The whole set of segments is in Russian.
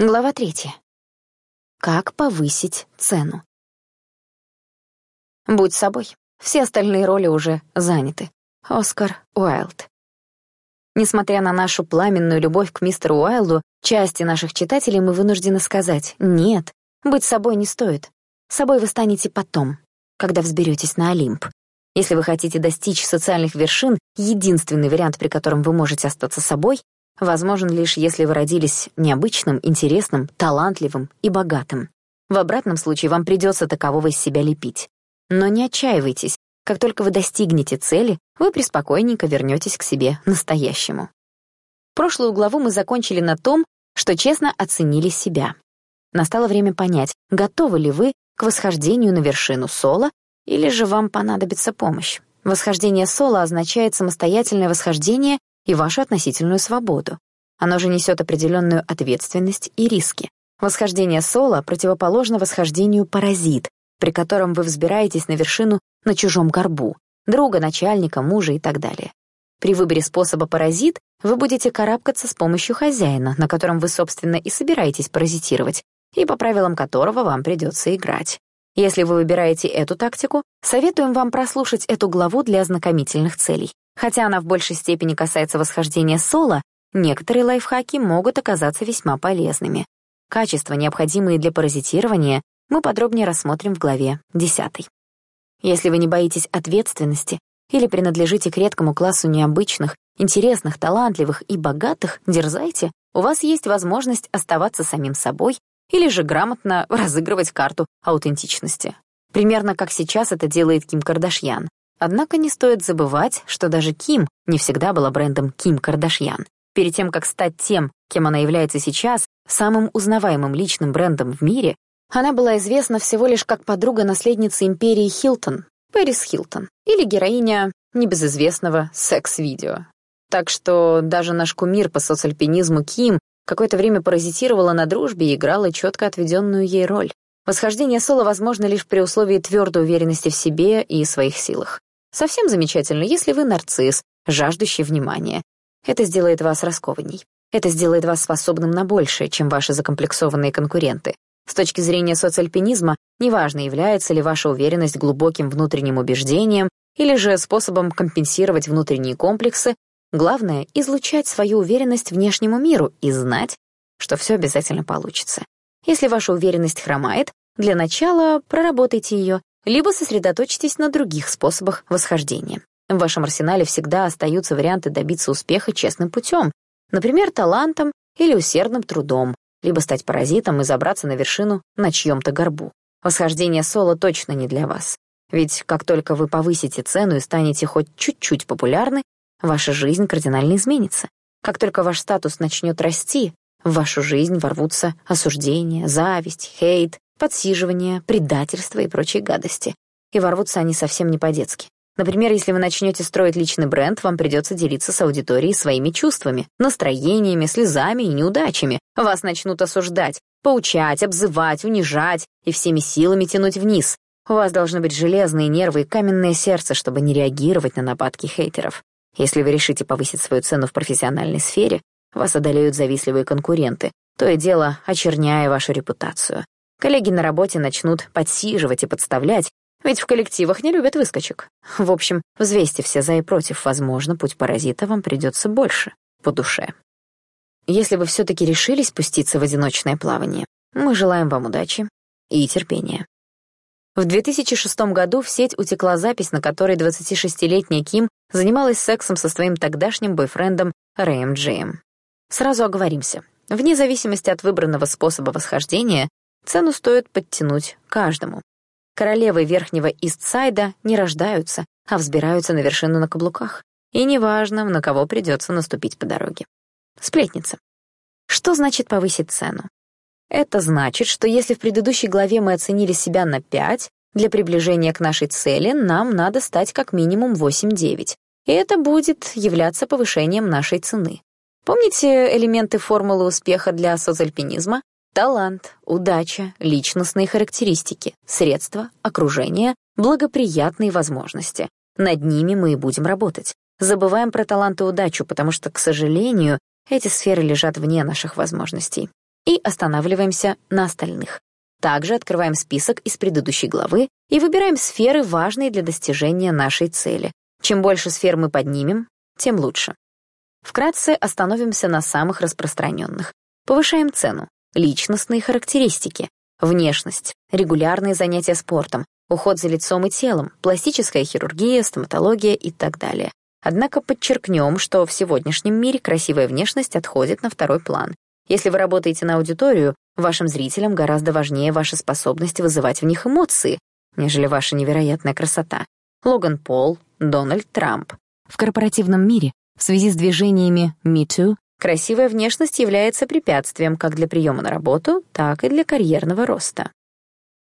Глава третья. Как повысить цену? Будь собой. Все остальные роли уже заняты. Оскар Уайлд. Несмотря на нашу пламенную любовь к мистеру Уайлду, части наших читателей мы вынуждены сказать «нет, быть собой не стоит. Собой вы станете потом, когда взберетесь на Олимп. Если вы хотите достичь социальных вершин, единственный вариант, при котором вы можете остаться собой, возможен лишь если вы родились необычным, интересным, талантливым и богатым. В обратном случае вам придется такового из себя лепить. Но не отчаивайтесь. Как только вы достигнете цели, вы преспокойненько вернетесь к себе настоящему. Прошлую главу мы закончили на том, что честно оценили себя. Настало время понять, готовы ли вы к восхождению на вершину соло, или же вам понадобится помощь. Восхождение соло означает самостоятельное восхождение и вашу относительную свободу. Оно же несет определенную ответственность и риски. Восхождение соло противоположно восхождению паразит, при котором вы взбираетесь на вершину на чужом горбу, друга, начальника, мужа и так далее. При выборе способа паразит вы будете карабкаться с помощью хозяина, на котором вы, собственно, и собираетесь паразитировать, и по правилам которого вам придется играть. Если вы выбираете эту тактику, советуем вам прослушать эту главу для ознакомительных целей. Хотя она в большей степени касается восхождения соло, некоторые лайфхаки могут оказаться весьма полезными. Качества, необходимые для паразитирования, мы подробнее рассмотрим в главе 10. Если вы не боитесь ответственности или принадлежите к редкому классу необычных, интересных, талантливых и богатых, дерзайте, у вас есть возможность оставаться самим собой или же грамотно разыгрывать карту аутентичности. Примерно как сейчас это делает Ким Кардашьян. Однако не стоит забывать, что даже Ким не всегда была брендом Ким Кардашьян. Перед тем, как стать тем, кем она является сейчас, самым узнаваемым личным брендом в мире, она была известна всего лишь как подруга наследницы империи Хилтон, Пэрис Хилтон, или героиня небезызвестного секс-видео. Так что даже наш кумир по соцальпинизму Ким какое-то время паразитировала на дружбе и играла четко отведенную ей роль. Восхождение соло возможно лишь при условии твердой уверенности в себе и своих силах. Совсем замечательно, если вы нарцисс, жаждущий внимания. Это сделает вас раскованней. Это сделает вас способным на большее, чем ваши закомплексованные конкуренты. С точки зрения социальпинизма, неважно, является ли ваша уверенность глубоким внутренним убеждением или же способом компенсировать внутренние комплексы, главное — излучать свою уверенность внешнему миру и знать, что все обязательно получится. Если ваша уверенность хромает, для начала проработайте ее либо сосредоточьтесь на других способах восхождения. В вашем арсенале всегда остаются варианты добиться успеха честным путем, например, талантом или усердным трудом, либо стать паразитом и забраться на вершину на чьем-то горбу. Восхождение соло точно не для вас. Ведь как только вы повысите цену и станете хоть чуть-чуть популярны, ваша жизнь кардинально изменится. Как только ваш статус начнет расти, в вашу жизнь ворвутся осуждение, зависть, хейт, подсиживание, предательство и прочие гадости. И ворвутся они совсем не по-детски. Например, если вы начнете строить личный бренд, вам придется делиться с аудиторией своими чувствами, настроениями, слезами и неудачами. Вас начнут осуждать, поучать, обзывать, унижать и всеми силами тянуть вниз. У вас должны быть железные нервы и каменное сердце, чтобы не реагировать на нападки хейтеров. Если вы решите повысить свою цену в профессиональной сфере, вас одолеют завистливые конкуренты, то и дело очерняя вашу репутацию. Коллеги на работе начнут подсиживать и подставлять, ведь в коллективах не любят выскочек. В общем, взвесьте все за и против. Возможно, путь паразита вам придется больше, по душе. Если вы все-таки решились спуститься в одиночное плавание, мы желаем вам удачи и терпения. В 2006 году в сеть утекла запись, на которой 26-летняя Ким занималась сексом со своим тогдашним бойфрендом Рэем Джеем. Сразу оговоримся. Вне зависимости от выбранного способа восхождения, цену стоит подтянуть каждому. Королевы Верхнего Истсайда не рождаются, а взбираются на вершину на каблуках. И неважно, на кого придется наступить по дороге. Сплетница. Что значит повысить цену? Это значит, что если в предыдущей главе мы оценили себя на 5, для приближения к нашей цели нам надо стать как минимум 8-9. И это будет являться повышением нашей цены. Помните элементы формулы успеха для соцальпинизма? Талант, удача, личностные характеристики, средства, окружение, благоприятные возможности. Над ними мы и будем работать. Забываем про талант и удачу, потому что, к сожалению, эти сферы лежат вне наших возможностей. и останавливаемся на остальных. Также открываем список из предыдущей главы и выбираем сферы, важные для достижения нашей цели. Чем больше сфер мы поднимем, тем лучше. Вкратце остановимся на самых распространенных. Повышаем цену, личностные характеристики, внешность, регулярные занятия спортом, уход за лицом и телом, пластическая хирургия, стоматология и так далее. Однако подчеркнем, что в сегодняшнем мире красивая внешность отходит на второй план. Если вы работаете на аудиторию, вашим зрителям гораздо важнее ваша способность вызывать в них эмоции, нежели ваша невероятная красота. Логан Пол, Дональд Трамп. В корпоративном мире, в связи с движениями Me Too, красивая внешность является препятствием как для приема на работу, так и для карьерного роста.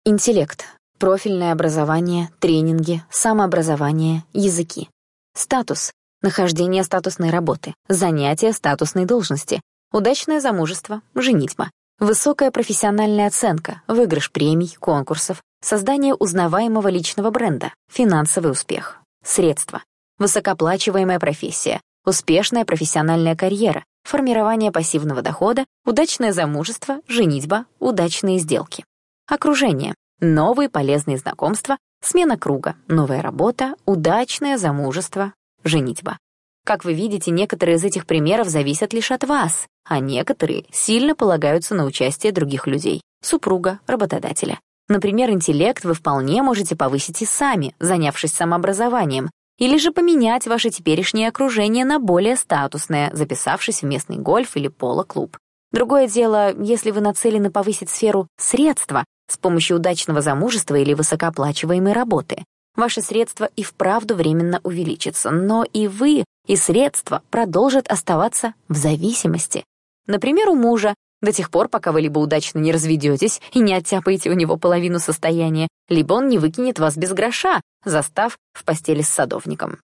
Интеллект, профильное образование, тренинги, самообразование, языки. Статус, нахождение статусной работы, занятие статусной должности, удачное замужество, женитьба, высокая профессиональная оценка, выигрыш премий, конкурсов, создание узнаваемого личного бренда, финансовый успех, средства, высокооплачиваемая профессия, успешная профессиональная карьера, формирование пассивного дохода, удачное замужество, женитьба, удачные сделки. Окружение, новые полезные знакомства, смена круга, новая работа, удачное замужество, женитьба. Как вы видите, некоторые из этих примеров зависят лишь от вас, а некоторые сильно полагаются на участие других людей, супруга, работодателя. Например, интеллект вы вполне можете повысить и сами, занявшись самообразованием, или же поменять ваше теперешнее окружение на более статусное, записавшись в местный гольф или поло-клуб. Другое дело, если вы нацелены повысить сферу средства с помощью удачного замужества или высокооплачиваемой работы. Ваши средства и вправду временно увеличатся, но и вы, и средства продолжат оставаться в зависимости. Например, у мужа, до тех пор, пока вы либо удачно не разведетесь и не оттяпаете у него половину состояния, либо он не выкинет вас без гроша, застав в постели с садовником.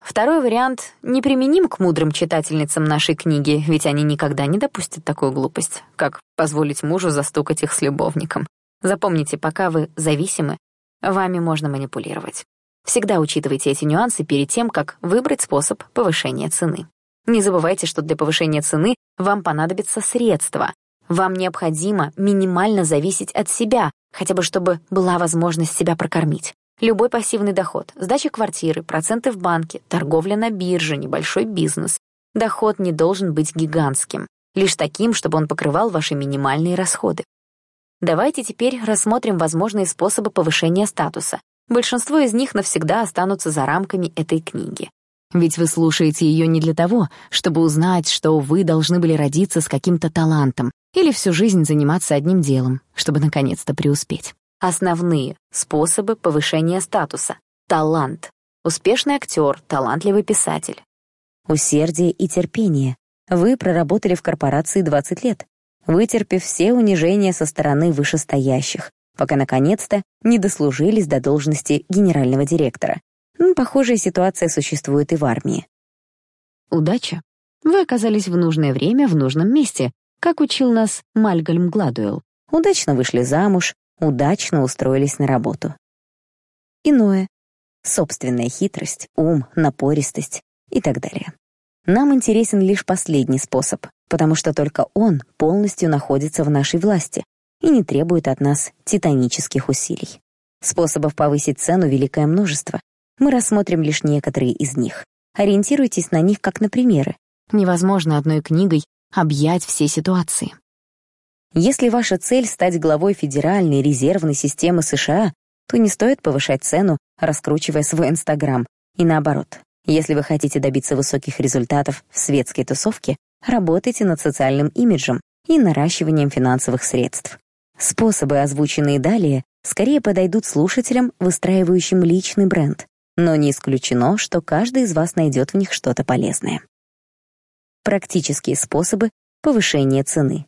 Второй вариант неприменим к мудрым читательницам нашей книги, ведь они никогда не допустят такую глупость, как позволить мужу застукать их с любовником. Запомните, пока вы зависимы, Вами можно манипулировать. Всегда учитывайте эти нюансы перед тем, как выбрать способ повышения цены. Не забывайте, что для повышения цены вам понадобятся средства. Вам необходимо минимально зависеть от себя, хотя бы чтобы была возможность себя прокормить. Любой пассивный доход, сдача квартиры, проценты в банке, торговля на бирже, небольшой бизнес. Доход не должен быть гигантским, лишь таким, чтобы он покрывал ваши минимальные расходы. Давайте теперь рассмотрим возможные способы повышения статуса. Большинство из них навсегда останутся за рамками этой книги. Ведь вы слушаете ее не для того, чтобы узнать, что вы должны были родиться с каким-то талантом или всю жизнь заниматься одним делом, чтобы наконец-то преуспеть. Основные способы повышения статуса. Талант. Успешный актер, талантливый писатель. Усердие и терпение. Вы проработали в корпорации 20 лет вытерпев все унижения со стороны вышестоящих, пока наконец-то не дослужились до должности генерального директора. Похожая ситуация существует и в армии. Удача. Вы оказались в нужное время в нужном месте, как учил нас Мальгольм Гладуэлл. Удачно вышли замуж, удачно устроились на работу. Иное. Собственная хитрость, ум, напористость и так далее. Нам интересен лишь последний способ, потому что только он полностью находится в нашей власти и не требует от нас титанических усилий. Способов повысить цену великое множество. Мы рассмотрим лишь некоторые из них. Ориентируйтесь на них как на примеры. Невозможно одной книгой объять все ситуации. Если ваша цель — стать главой Федеральной резервной системы США, то не стоит повышать цену, раскручивая свой Инстаграм. И наоборот, если вы хотите добиться высоких результатов в светской тусовке, работайте над социальным имиджем и наращиванием финансовых средств. Способы, озвученные далее, скорее подойдут слушателям, выстраивающим личный бренд, но не исключено, что каждый из вас найдет в них что-то полезное. Практические способы повышения цены.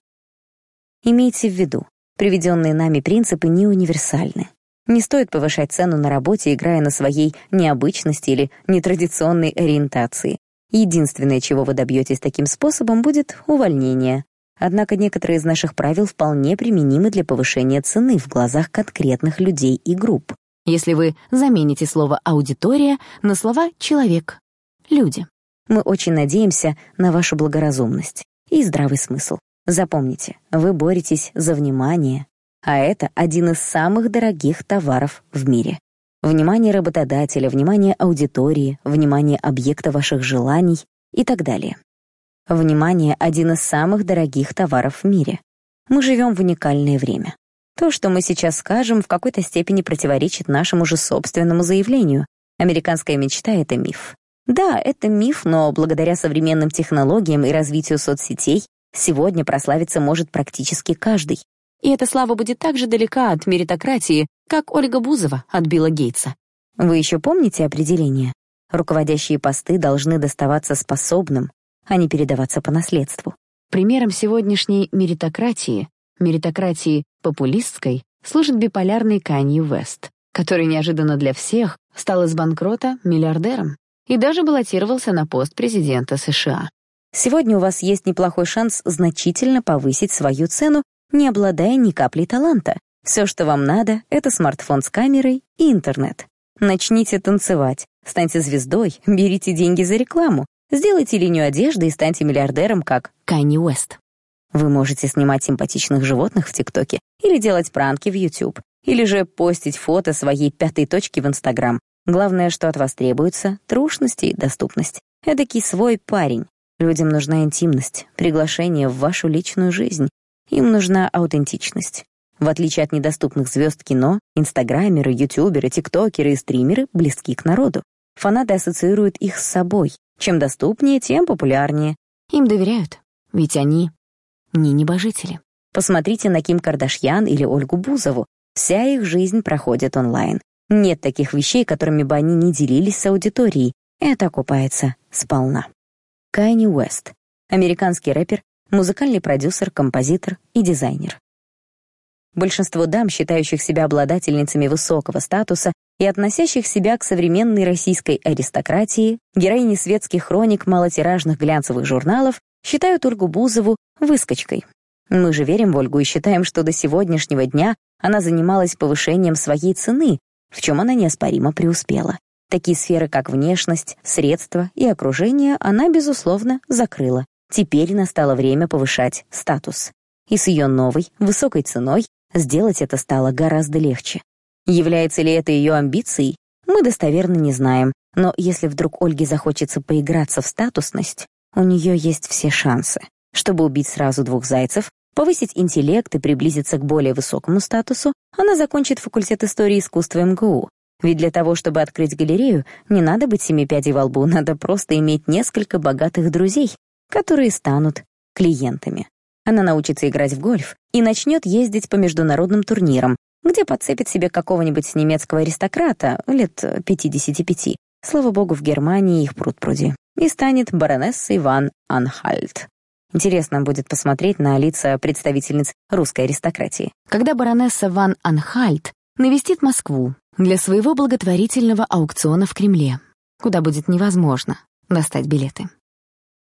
Имейте в виду, приведенные нами принципы не универсальны. Не стоит повышать цену на работе, играя на своей необычности или нетрадиционной ориентации. Единственное, чего вы добьетесь таким способом, будет увольнение. Однако некоторые из наших правил вполне применимы для повышения цены в глазах конкретных людей и групп. Если вы замените слово «аудитория» на слова «человек», «люди». Мы очень надеемся на вашу благоразумность и здравый смысл. Запомните, вы боретесь за внимание, а это один из самых дорогих товаров в мире. Внимание работодателя, внимание аудитории, внимание объекта ваших желаний и так далее. Внимание — один из самых дорогих товаров в мире. Мы живем в уникальное время. То, что мы сейчас скажем, в какой-то степени противоречит нашему же собственному заявлению. Американская мечта — это миф. Да, это миф, но благодаря современным технологиям и развитию соцсетей сегодня прославиться может практически каждый. И эта слава будет так же далека от меритократии, как Ольга Бузова от Билла Гейтса. Вы еще помните определение? Руководящие посты должны доставаться способным, а не передаваться по наследству. Примером сегодняшней меритократии, меритократии популистской, служит биполярный Канье Вест, который неожиданно для всех стал из банкрота миллиардером и даже баллотировался на пост президента США. Сегодня у вас есть неплохой шанс значительно повысить свою цену, не обладая ни каплей таланта. Все, что вам надо, это смартфон с камерой и интернет. Начните танцевать, станьте звездой, берите деньги за рекламу, Сделайте линию одежды и станьте миллиардером, как Канни Уэст. Вы можете снимать симпатичных животных в ТикТоке или делать пранки в YouTube, или же постить фото своей пятой точки в Инстаграм. Главное, что от вас требуется — трушность и доступность. Эдакий свой парень. Людям нужна интимность, приглашение в вашу личную жизнь. Им нужна аутентичность. В отличие от недоступных звезд кино, инстаграмеры, ютуберы, тиктокеры и стримеры близки к народу. Фанаты ассоциируют их с собой, чем доступнее, тем популярнее. Им доверяют, ведь они не небожители. Посмотрите на Ким Кардашьян или Ольгу Бузову. Вся их жизнь проходит онлайн. Нет таких вещей, которыми бы они не делились с аудиторией. Это окупается сполна. Кайни Уэст. Американский рэпер, музыкальный продюсер, композитор и дизайнер. Большинство дам, считающих себя обладательницами высокого статуса и относящих себя к современной российской аристократии, героини светских хроник малотиражных глянцевых журналов, считают Ольгу Бузову выскочкой. Мы же верим в Ольгу и считаем, что до сегодняшнего дня она занималась повышением своей цены, в чем она неоспоримо преуспела. Такие сферы, как внешность, средства и окружение, она, безусловно, закрыла. Теперь настало время повышать статус. И с ее новой, высокой ценой Сделать это стало гораздо легче. Является ли это ее амбицией, мы достоверно не знаем, но если вдруг Ольге захочется поиграться в статусность, у нее есть все шансы. Чтобы убить сразу двух зайцев, повысить интеллект и приблизиться к более высокому статусу, она закончит факультет истории искусства МГУ. Ведь для того, чтобы открыть галерею, не надо быть семи пядей во лбу, надо просто иметь несколько богатых друзей, которые станут клиентами. Она научится играть в гольф и начнет ездить по международным турнирам, где подцепит себе какого-нибудь немецкого аристократа лет 55. Слава богу, в Германии их пруд-пруди. И станет баронессой Ван Анхальт. Интересно будет посмотреть на лица представительниц русской аристократии. Когда баронесса Ван Анхальт навестит Москву для своего благотворительного аукциона в Кремле, куда будет невозможно достать билеты.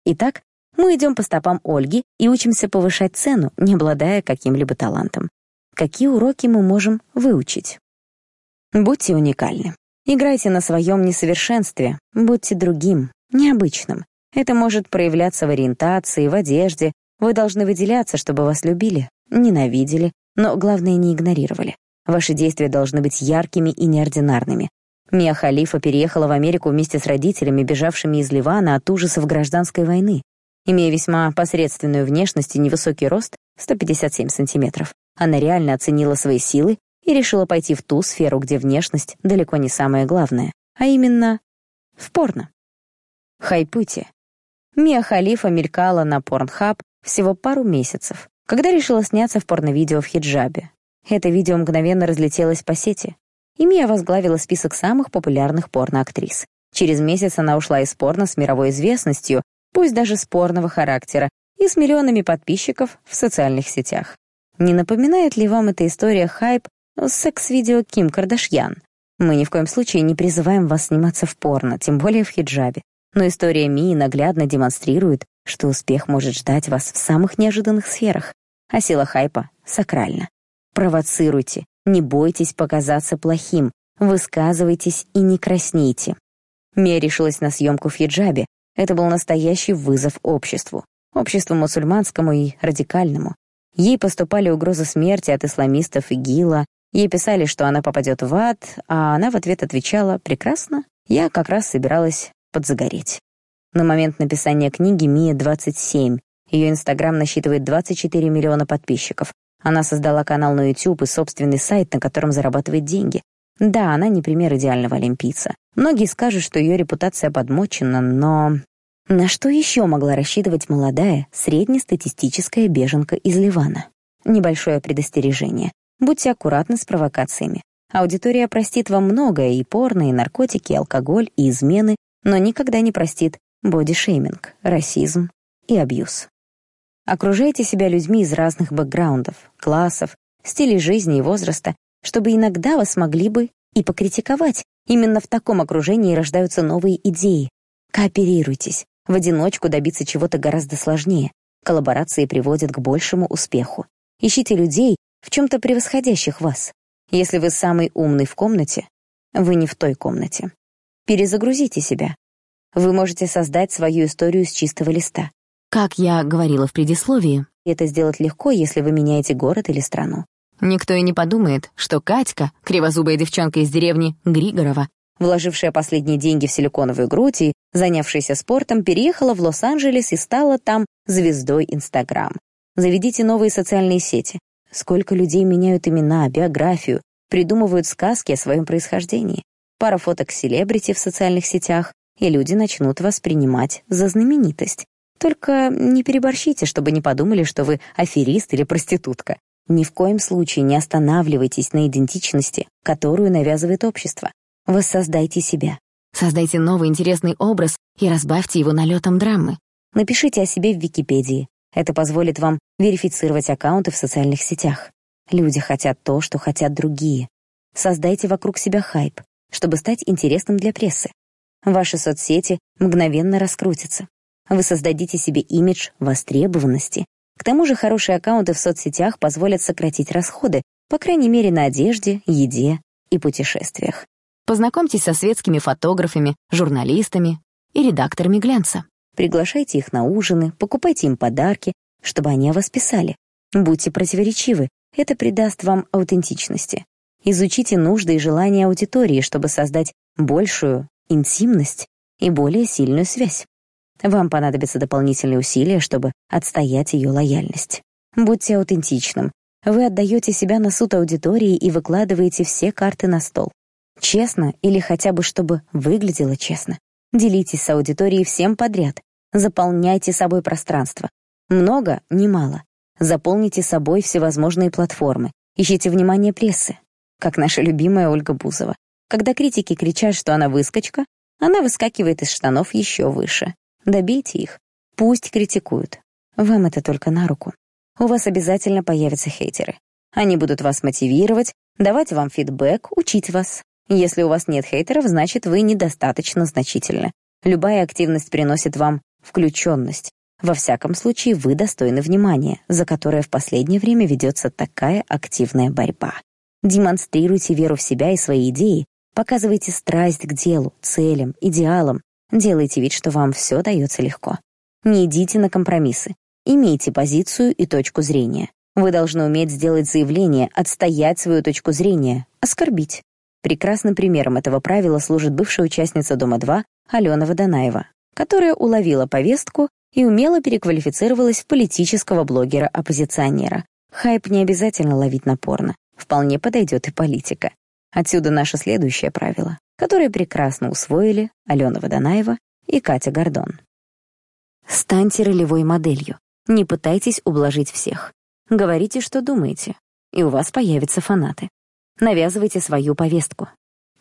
Итак, мы идем по стопам Ольги и учимся повышать цену, не обладая каким-либо талантом. Какие уроки мы можем выучить? Будьте уникальны. Играйте на своем несовершенстве, будьте другим, необычным. Это может проявляться в ориентации, в одежде. Вы должны выделяться, чтобы вас любили, ненавидели, но главное не игнорировали. Ваши действия должны быть яркими и неординарными. Мия Халифа переехала в Америку вместе с родителями, бежавшими из Ливана от ужасов гражданской войны. Имея весьма посредственную внешность и невысокий рост, 157 сантиметров, она реально оценила свои силы и решила пойти в ту сферу, где внешность далеко не самое главное, а именно в порно. Хайпуйте. Мия Халифа мелькала на Pornhub всего пару месяцев, когда решила сняться в порно-видео в хиджабе. Это видео мгновенно разлетелось по сети, и Мия возглавила список самых популярных порно-актрис. Через месяц она ушла из порно с мировой известностью пусть даже спорного характера, и с миллионами подписчиков в социальных сетях. Не напоминает ли вам эта история хайп секс-видео Ким Кардашьян? Мы ни в коем случае не призываем вас сниматься в порно, тем более в хиджабе. Но история Мии наглядно демонстрирует, что успех может ждать вас в самых неожиданных сферах, а сила хайпа сакральна. Провоцируйте, не бойтесь показаться плохим, высказывайтесь и не краснейте. Мия решилась на съемку в хиджабе, это был настоящий вызов обществу. обществу мусульманскому и радикальному. Ей поступали угрозы смерти от исламистов и ГИЛа, ей писали, что она попадет в ад, а она в ответ отвечала «Прекрасно, я как раз собиралась подзагореть». На момент написания книги Мия 27, ее Инстаграм насчитывает 24 миллиона подписчиков. Она создала канал на YouTube и собственный сайт, на котором зарабатывает деньги. Да, она не пример идеального олимпийца. Многие скажут, что ее репутация подмочена, но... На что еще могла рассчитывать молодая, среднестатистическая беженка из Ливана? Небольшое предостережение. Будьте аккуратны с провокациями. Аудитория простит вам многое, и порно, и наркотики, и алкоголь, и измены, но никогда не простит бодишейминг, расизм и абьюз. Окружайте себя людьми из разных бэкграундов, классов, стилей жизни и возраста, чтобы иногда вас могли бы и покритиковать. Именно в таком окружении рождаются новые идеи. Кооперируйтесь. В одиночку добиться чего-то гораздо сложнее. Коллаборации приводят к большему успеху. Ищите людей, в чем-то превосходящих вас. Если вы самый умный в комнате, вы не в той комнате. Перезагрузите себя. Вы можете создать свою историю с чистого листа. Как я говорила в предисловии, это сделать легко, если вы меняете город или страну. Никто и не подумает, что Катька, кривозубая девчонка из деревни Григорова, вложившая последние деньги в силиконовую грудь и занявшаяся спортом, переехала в Лос-Анджелес и стала там звездой Инстаграм. Заведите новые социальные сети. Сколько людей меняют имена, биографию, придумывают сказки о своем происхождении. Пара фоток селебрити в социальных сетях, и люди начнут вас принимать за знаменитость. Только не переборщите, чтобы не подумали, что вы аферист или проститутка. Ни в коем случае не останавливайтесь на идентичности, которую навязывает общество. Воссоздайте себя. Создайте новый интересный образ и разбавьте его налетом драмы. Напишите о себе в Википедии. Это позволит вам верифицировать аккаунты в социальных сетях. Люди хотят то, что хотят другие. Создайте вокруг себя хайп, чтобы стать интересным для прессы. Ваши соцсети мгновенно раскрутятся. Вы создадите себе имидж востребованности. К тому же хорошие аккаунты в соцсетях позволят сократить расходы, по крайней мере, на одежде, еде и путешествиях. Познакомьтесь со светскими фотографами, журналистами и редакторами глянца. Приглашайте их на ужины, покупайте им подарки, чтобы они о вас писали. Будьте противоречивы, это придаст вам аутентичности. Изучите нужды и желания аудитории, чтобы создать большую интимность и более сильную связь. Вам понадобятся дополнительные усилия, чтобы отстоять ее лояльность. Будьте аутентичным. Вы отдаете себя на суд аудитории и выкладываете все карты на стол. Честно или хотя бы чтобы выглядело честно. Делитесь с аудиторией всем подряд. Заполняйте собой пространство. Много, не мало. Заполните собой всевозможные платформы. Ищите внимание прессы. Как наша любимая Ольга Бузова. Когда критики кричат, что она выскочка, она выскакивает из штанов еще выше. Добейте их. Пусть критикуют. Вам это только на руку. У вас обязательно появятся хейтеры. Они будут вас мотивировать, давать вам фидбэк, учить вас. Если у вас нет хейтеров, значит, вы недостаточно значительны. Любая активность приносит вам включенность. Во всяком случае, вы достойны внимания, за которое в последнее время ведется такая активная борьба. Демонстрируйте веру в себя и свои идеи, показывайте страсть к делу, целям, идеалам, Делайте вид, что вам все дается легко. Не идите на компромиссы. Имейте позицию и точку зрения. Вы должны уметь сделать заявление, отстоять свою точку зрения, оскорбить. Прекрасным примером этого правила служит бывшая участница «Дома-2» Алена Водонаева, которая уловила повестку и умело переквалифицировалась в политического блогера-оппозиционера. Хайп не обязательно ловить на порно. Вполне подойдет и политика. Отсюда наше следующее правило которые прекрасно усвоили Алена Водонаева и Катя Гордон. Станьте ролевой моделью. Не пытайтесь ублажить всех. Говорите, что думаете, и у вас появятся фанаты. Навязывайте свою повестку.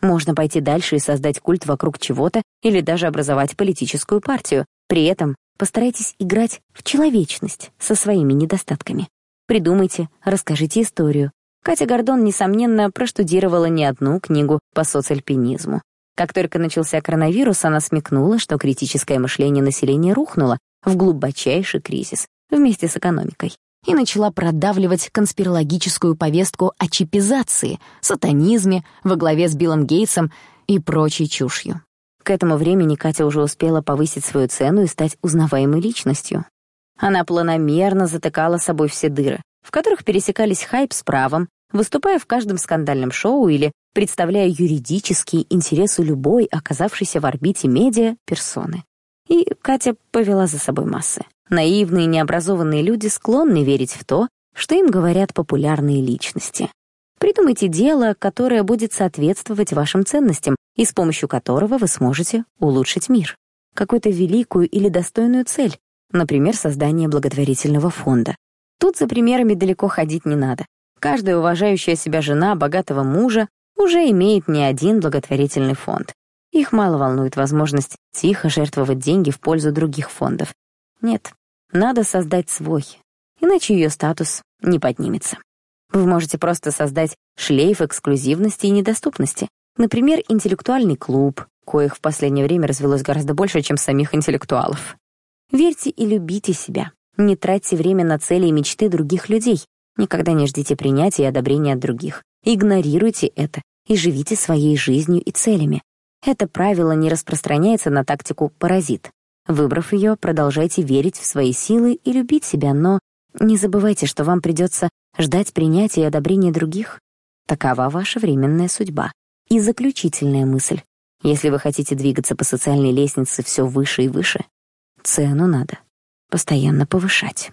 Можно пойти дальше и создать культ вокруг чего-то или даже образовать политическую партию. При этом постарайтесь играть в человечность со своими недостатками. Придумайте, расскажите историю, Катя Гордон, несомненно, проштудировала не одну книгу по соцальпинизму. Как только начался коронавирус, она смекнула, что критическое мышление населения рухнуло в глубочайший кризис вместе с экономикой и начала продавливать конспирологическую повестку о чипизации, сатанизме во главе с Биллом Гейтсом и прочей чушью. К этому времени Катя уже успела повысить свою цену и стать узнаваемой личностью. Она планомерно затыкала собой все дыры, в которых пересекались хайп с правом, выступая в каждом скандальном шоу или представляя юридические интересы любой оказавшейся в орбите медиа персоны. И Катя повела за собой массы. Наивные необразованные люди склонны верить в то, что им говорят популярные личности. Придумайте дело, которое будет соответствовать вашим ценностям и с помощью которого вы сможете улучшить мир. Какую-то великую или достойную цель, например, создание благотворительного фонда. Тут за примерами далеко ходить не надо. Каждая уважающая себя жена богатого мужа уже имеет не один благотворительный фонд. Их мало волнует возможность тихо жертвовать деньги в пользу других фондов. Нет, надо создать свой, иначе ее статус не поднимется. Вы можете просто создать шлейф эксклюзивности и недоступности. Например, интеллектуальный клуб, коих в последнее время развелось гораздо больше, чем самих интеллектуалов. Верьте и любите себя. Не тратьте время на цели и мечты других людей. Никогда не ждите принятия и одобрения от других. Игнорируйте это и живите своей жизнью и целями. Это правило не распространяется на тактику «паразит». Выбрав ее, продолжайте верить в свои силы и любить себя, но не забывайте, что вам придется ждать принятия и одобрения других. Такова ваша временная судьба. И заключительная мысль. Если вы хотите двигаться по социальной лестнице все выше и выше, цену надо постоянно повышать.